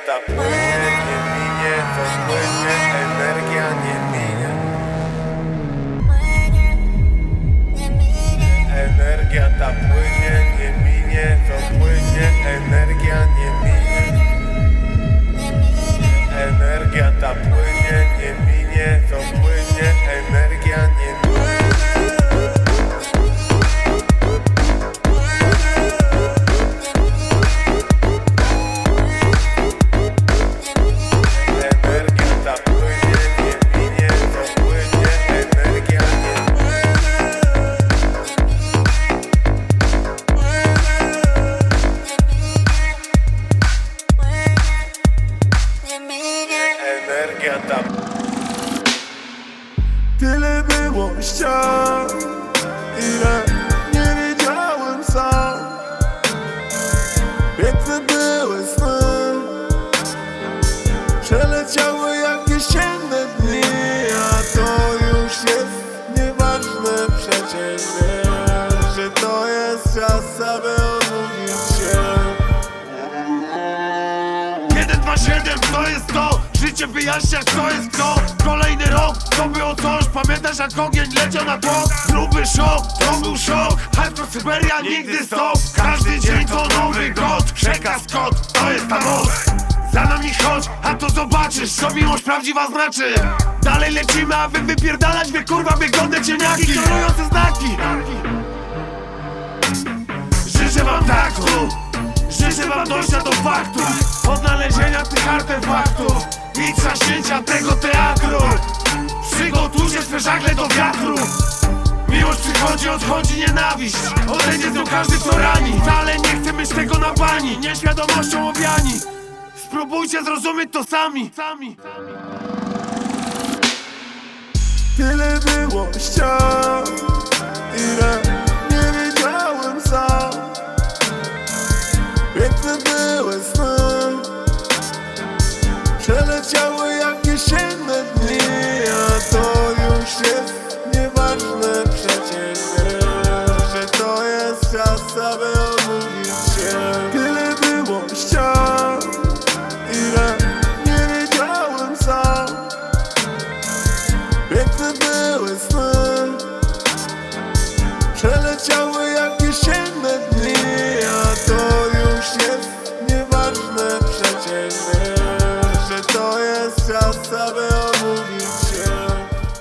билета, пыль и минета, Tyle było ścian Ile nie wiedziałem sam. Piękne były sny Przeleciały jakieś ciemne dni A to już jest nieważne Przecież. Wiem, że to jest czas, aby omówić się. 1, 2, 7 to jest to Życie wyjaśnia kto jest kto Kolejny rok, to było coś. Pamiętasz jak ogień leciał na tło? Gruby szok, to był szok. Hardcore Syberia nigdy stop. Każdy dzień to nowy god Przekaz kod, to jest ta moc. Za nami chodź, a to zobaczysz Co miłość prawdziwa znaczy. Dalej lecimy, a wy wypierdalać Wy kurwa wygodne cieniaki Ignorujące znaki. Życzę wam taktu Życzę wam dojścia do faktów Odnalezienia tych artefaktów. I trzaśnięcia tego teatru. Przygotujcie swe żagle do wiatru. Miłość przychodzi, odchodzi nienawiść. Odejdzie z każdy co rani. Wcale nie chcę mieć tego na bani Nieświadomością owiani. Spróbujcie zrozumieć to sami. Sami. Tyle było ścian Ile